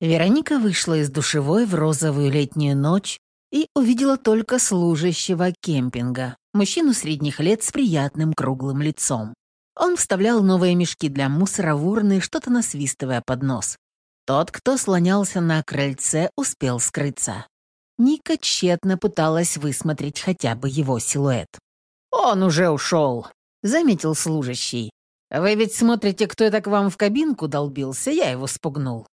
Вероника вышла из душевой в розовую летнюю ночь и увидела только служащего кемпинга, мужчину средних лет с приятным круглым лицом. Он вставлял новые мешки для мусора в урны, что-то насвистывая под нос. Тот, кто слонялся на крыльце, успел скрыться. Ника тщетно пыталась высмотреть хотя бы его силуэт. «Он уже ушел», — заметил служащий. «Вы ведь смотрите, кто это к вам в кабинку долбился, я его спугнул».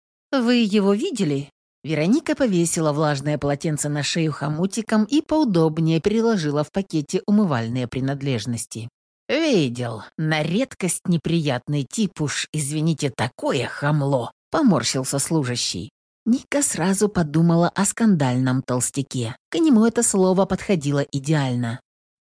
«Вы его видели?» Вероника повесила влажное полотенце на шею хомутиком и поудобнее переложила в пакете умывальные принадлежности. «Видел. На редкость неприятный тип уж, извините, такое хамло», — поморщился служащий. Ника сразу подумала о скандальном толстяке. К нему это слово подходило идеально.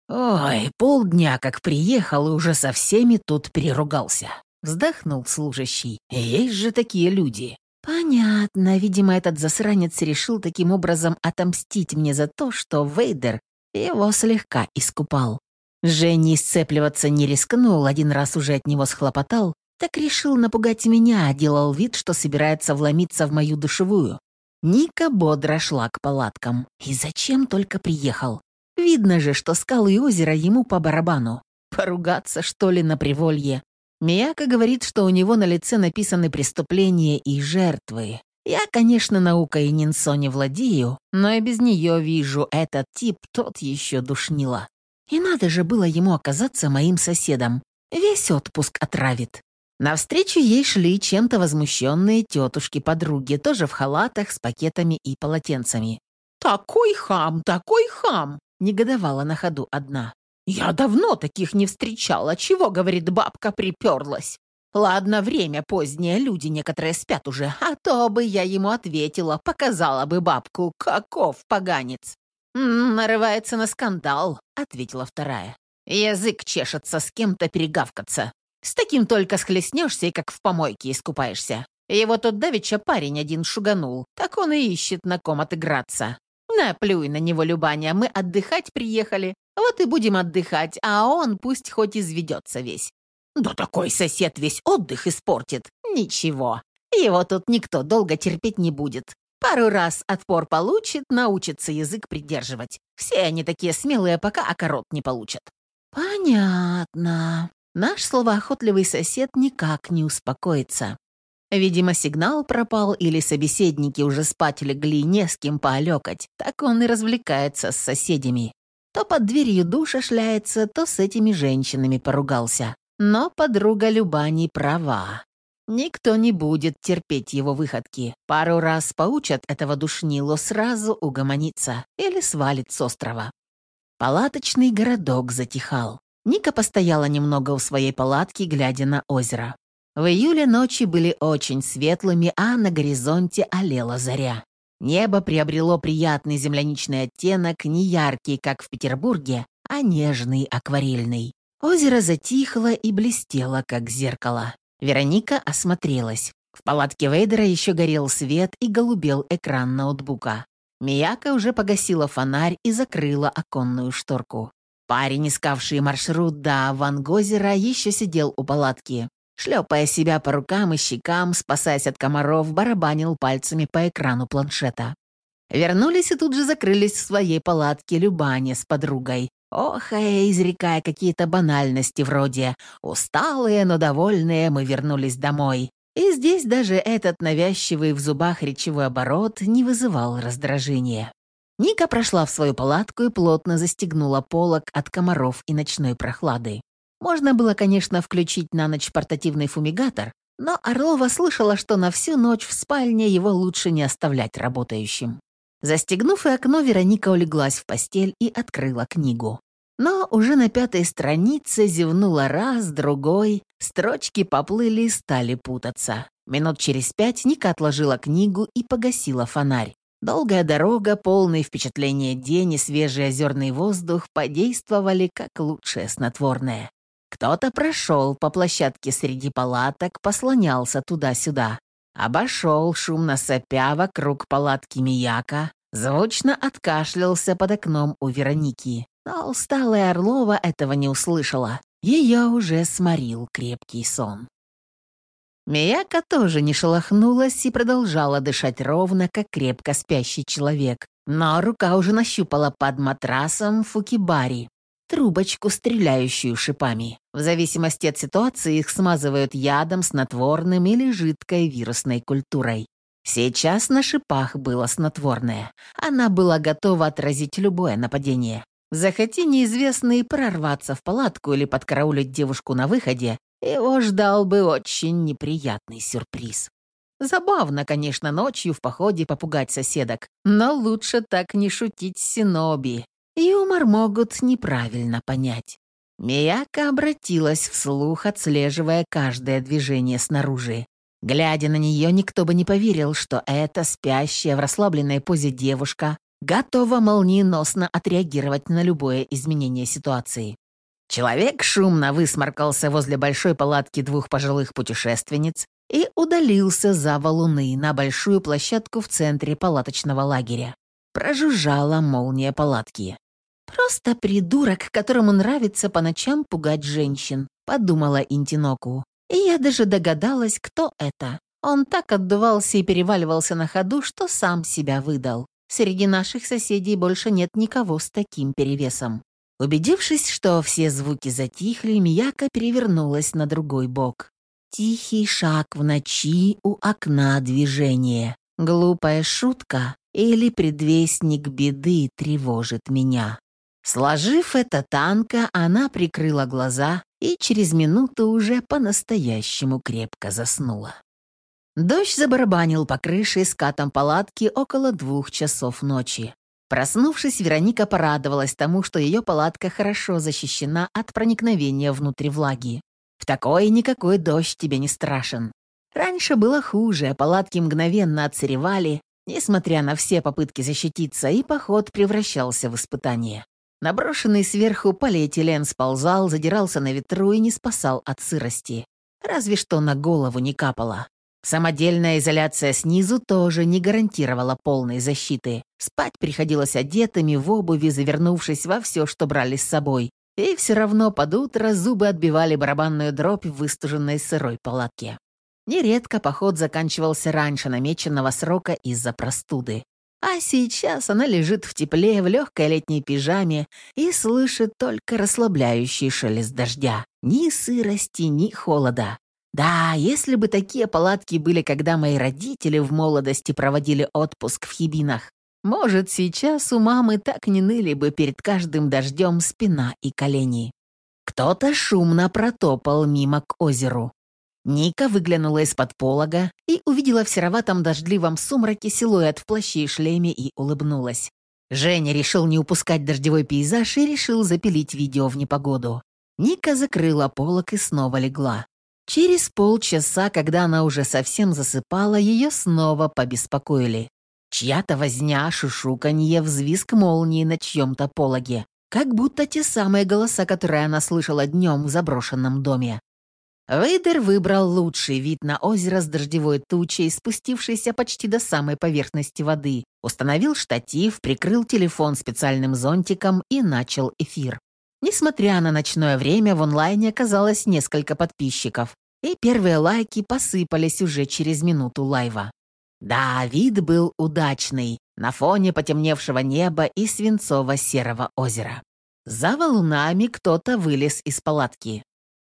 «Ой, полдня как приехал и уже со всеми тут переругался», — вздохнул служащий. «Есть же такие люди. «Понятно. Видимо, этот засранец решил таким образом отомстить мне за то, что Вейдер его слегка искупал. Женни сцепливаться не рискнул, один раз уже от него схлопотал, так решил напугать меня, делал вид, что собирается вломиться в мою душевую. Ника бодро шла к палаткам. И зачем только приехал? Видно же, что скалы и озеро ему по барабану. Поругаться, что ли, на приволье? Мияка говорит, что у него на лице написаны преступления и жертвы. Я, конечно, наукой Нинсо не владею, но и без нее вижу, этот тип тот еще душнила. И надо же было ему оказаться моим соседом. Весь отпуск отравит. Навстречу ей шли чем-то возмущенные тетушки-подруги, тоже в халатах с пакетами и полотенцами. «Такой хам, такой хам!» — негодовала на ходу одна. «Я давно таких не встречала. Чего, — говорит, — бабка приперлась? Ладно, время позднее, люди некоторые спят уже, а то бы я ему ответила, показала бы бабку, каков поганец». «М -м, «Нарывается на скандал», — ответила вторая. «Язык чешется с кем-то перегавкаться. С таким только схлестнешься и как в помойке искупаешься. Его тут давеча парень один шуганул, так он и ищет на ком отыграться. Наплюй на него, Любаня, мы отдыхать приехали, вот и будем отдыхать, а он пусть хоть изведется весь. Да такой сосед весь отдых испортит. Ничего, его тут никто долго терпеть не будет. Пару раз отпор получит, научится язык придерживать. Все они такие смелые, пока окорот не получат. Понятно. Наш словоохотливый сосед никак не успокоится. Видимо, сигнал пропал или собеседники уже спать легли, не с кем поалекать. Так он и развлекается с соседями. То под дверью душа шляется, то с этими женщинами поругался. Но подруга Любани права. Никто не будет терпеть его выходки. Пару раз поучат этого душнилу сразу угомониться или свалит с острова. Палаточный городок затихал. Ника постояла немного у своей палатки, глядя на озеро. В июле ночи были очень светлыми, а на горизонте олела заря. Небо приобрело приятный земляничный оттенок, не яркий, как в Петербурге, а нежный, акварельный. Озеро затихло и блестело, как зеркало. Вероника осмотрелась. В палатке Вейдера еще горел свет и голубел экран ноутбука. Мияка уже погасила фонарь и закрыла оконную шторку. Парень, искавший маршрут до Вангозера, еще сидел у палатки. Шлепая себя по рукам и щекам, спасаясь от комаров, барабанил пальцами по экрану планшета. Вернулись и тут же закрылись в своей палатке Любане с подругой. Охая, изрекая какие-то банальности вроде «Усталые, но довольные, мы вернулись домой». И здесь даже этот навязчивый в зубах речевой оборот не вызывал раздражения. Ника прошла в свою палатку и плотно застегнула полок от комаров и ночной прохлады. Можно было, конечно, включить на ночь портативный фумигатор, но Орлова слышала, что на всю ночь в спальне его лучше не оставлять работающим. Застегнув и окно, Вероника улеглась в постель и открыла книгу. Но уже на пятой странице зевнула раз, другой, строчки поплыли и стали путаться. Минут через пять Ника отложила книгу и погасила фонарь. Долгая дорога, полный впечатления день и свежий озерный воздух подействовали как лучшее снотворное. Кто-то прошел по площадке среди палаток, послонялся туда-сюда. Обошел, шумно сопя вокруг палатки Мияка, звучно откашлялся под окном у Вероники. Но усталая Орлова этого не услышала. Ее уже сморил крепкий сон. Мияка тоже не шелохнулась и продолжала дышать ровно, как крепко спящий человек. Но рука уже нащупала под матрасом фукибари, трубочку, стреляющую шипами. В зависимости от ситуации их смазывают ядом, снотворным или жидкой вирусной культурой. Сейчас на шипах было снотворное. Она была готова отразить любое нападение. Захоти неизвестный прорваться в палатку или подкараулить девушку на выходе, его ждал бы очень неприятный сюрприз. Забавно, конечно, ночью в походе попугать соседок, но лучше так не шутить с Синоби. Юмор могут неправильно понять. Мияка обратилась вслух, отслеживая каждое движение снаружи. Глядя на нее, никто бы не поверил, что эта спящая в расслабленной позе девушка готова молниеносно отреагировать на любое изменение ситуации. Человек шумно высморкался возле большой палатки двух пожилых путешественниц и удалился за валуны на большую площадку в центре палаточного лагеря. Прожужжала молния палатки. «Просто придурок, которому нравится по ночам пугать женщин», — подумала Интиноку. И я даже догадалась, кто это. Он так отдувался и переваливался на ходу, что сам себя выдал. Среди наших соседей больше нет никого с таким перевесом. Убедившись, что все звуки затихли, Мияка перевернулась на другой бок. Тихий шаг в ночи у окна движения. Глупая шутка или предвестник беды тревожит меня. Сложив это танко, она прикрыла глаза и через минуту уже по-настоящему крепко заснула. Дождь забарабанил по крыше скатом палатки около двух часов ночи. Проснувшись, Вероника порадовалась тому, что ее палатка хорошо защищена от проникновения внутрь влаги. В такой никакой дождь тебе не страшен. Раньше было хуже, палатки мгновенно отсыревали, несмотря на все попытки защититься, и поход превращался в испытание. Наброшенный сверху полиэтилен сползал, задирался на ветру и не спасал от сырости. Разве что на голову не капало. Самодельная изоляция снизу тоже не гарантировала полной защиты. Спать приходилось одетыми в обуви, завернувшись во все, что брали с собой. И все равно под утро зубы отбивали барабанную дробь в выстуженной сырой палатке. Нередко поход заканчивался раньше намеченного срока из-за простуды. А сейчас она лежит в тепле, в легкой летней пижаме и слышит только расслабляющий шелест дождя. Ни сырости, ни холода. Да, если бы такие палатки были, когда мои родители в молодости проводили отпуск в Хибинах, может, сейчас у мамы так не ныли бы перед каждым дождем спина и колени. Кто-то шумно протопал мимо к озеру. Ника выглянула из-под полога и увидела в сероватом дождливом сумраке силуэт в плаще и шлеме и улыбнулась. Женя решил не упускать дождевой пейзаж и решил запилить видео в непогоду. Ника закрыла полог и снова легла. Через полчаса, когда она уже совсем засыпала, ее снова побеспокоили. Чья-то возня, шушуканье, взвизг молнии на чьем-то пологе. Как будто те самые голоса, которые она слышала днем в заброшенном доме. Вейдер выбрал лучший вид на озеро с дождевой тучей, спустившейся почти до самой поверхности воды, установил штатив, прикрыл телефон специальным зонтиком и начал эфир. Несмотря на ночное время, в онлайне оказалось несколько подписчиков, и первые лайки посыпались уже через минуту лайва. Да, вид был удачный, на фоне потемневшего неба и свинцово-серого озера. За валунами кто-то вылез из палатки.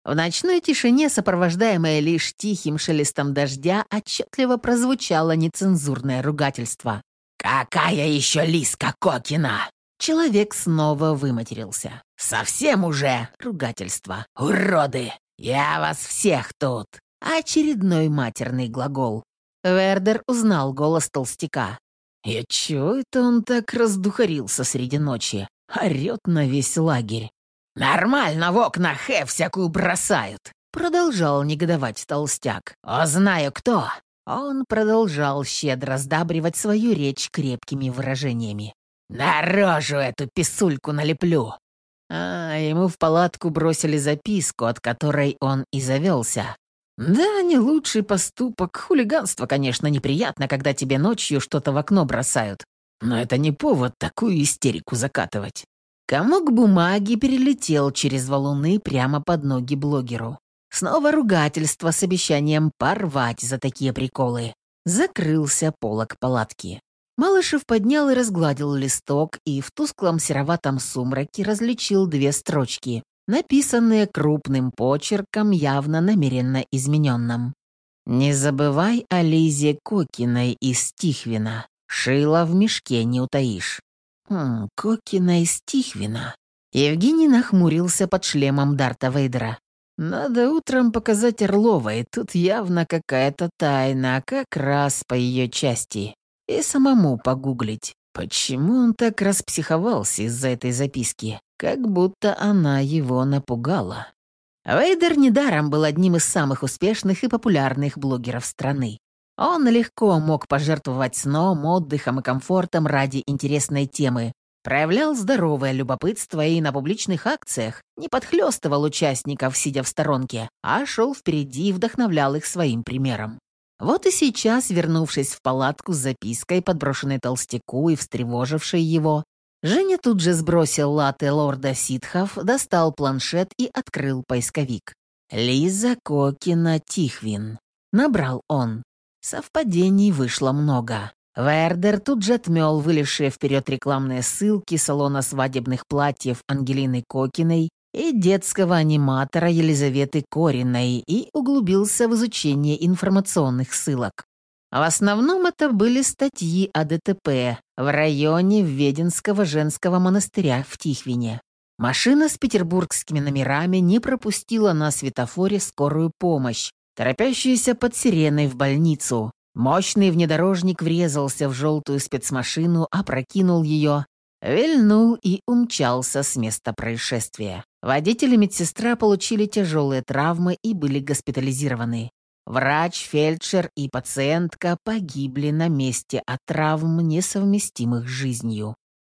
В ночной тишине, сопровождаемая лишь тихим шелестом дождя, отчетливо прозвучало нецензурное ругательство. «Какая еще Лиска Кокина!» Человек снова выматерился. «Совсем уже!» — ругательство. «Уроды! Я вас всех тут!» Очередной матерный глагол. Вердер узнал голос толстяка. «И чё это он так раздухарился среди ночи? Орёт на весь лагерь». «Нормально в окна хэ всякую бросают!» Продолжал негодовать толстяк. «О, знаю кто!» Он продолжал щедро сдабривать свою речь крепкими выражениями. «На рожу эту писульку налеплю!» А ему в палатку бросили записку, от которой он и завелся. Да, не лучший поступок. Хулиганство, конечно, неприятно, когда тебе ночью что-то в окно бросают. Но это не повод такую истерику закатывать. Комок бумаги перелетел через валуны прямо под ноги блогеру. Снова ругательство с обещанием порвать за такие приколы. Закрылся полок палатки. Малышев поднял и разгладил листок, и в тусклом сероватом сумраке различил две строчки, написанные крупным почерком, явно намеренно измененным. «Не забывай о Лизе Кокиной из Тихвина. Шила в мешке не утаишь». «Хм, Кокина из Тихвина». Евгений нахмурился под шлемом Дарта Вейдера. Надо утром показать Орловой, тут явно какая-то тайна, как раз по ее части. И самому погуглить, почему он так распсиховался из-за этой записки, как будто она его напугала. Вейдер недаром был одним из самых успешных и популярных блогеров страны. Он легко мог пожертвовать сном, отдыхом и комфортом ради интересной темы, проявлял здоровое любопытство и на публичных акциях не подхлёстывал участников, сидя в сторонке, а шел впереди и вдохновлял их своим примером. Вот и сейчас, вернувшись в палатку с запиской, подброшенной толстяку и встревожившей его, Женя тут же сбросил латы лорда ситхов, достал планшет и открыл поисковик. «Лиза Кокина Тихвин». Набрал он. Совпадений вышло много. Вердер тут же отмел вылезшие вперед рекламные ссылки салона свадебных платьев Ангелины Кокиной и детского аниматора Елизаветы Кориной и углубился в изучение информационных ссылок. В основном это были статьи о ДТП в районе Веденского женского монастыря в Тихвине. Машина с петербургскими номерами не пропустила на светофоре скорую помощь, торопящуюся под сиреной в больницу, Мощный внедорожник врезался в желтую спецмашину, опрокинул ее, вильнул и умчался с места происшествия. Водитель и медсестра получили тяжелые травмы и были госпитализированы. Врач, фельдшер и пациентка погибли на месте от травм, несовместимых с жизнью.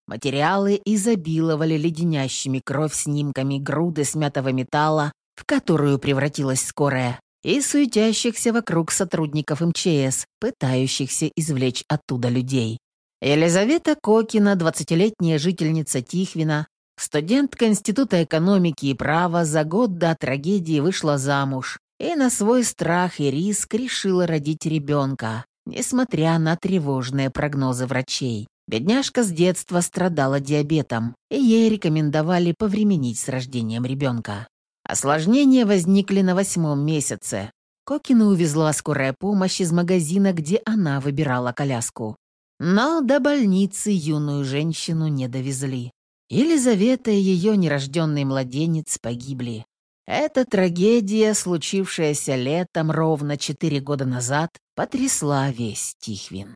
Материалы изобиловали леденящими кровь снимками груды смятого металла, в которую превратилась скорая, и суетящихся вокруг сотрудников МЧС, пытающихся извлечь оттуда людей. Елизавета Кокина, 20-летняя жительница Тихвина, студентка Института экономики и права, за год до трагедии вышла замуж и на свой страх и риск решила родить ребенка, несмотря на тревожные прогнозы врачей. Бедняжка с детства страдала диабетом, и ей рекомендовали повременить с рождением ребенка. Осложнения возникли на восьмом месяце. Кокина увезла скорая помощь из магазина, где она выбирала коляску. Но до больницы юную женщину не довезли. Елизавета и ее нерожденный младенец погибли. Эта трагедия, случившаяся летом ровно четыре года назад, потрясла весь Тихвин.